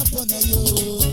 upon you.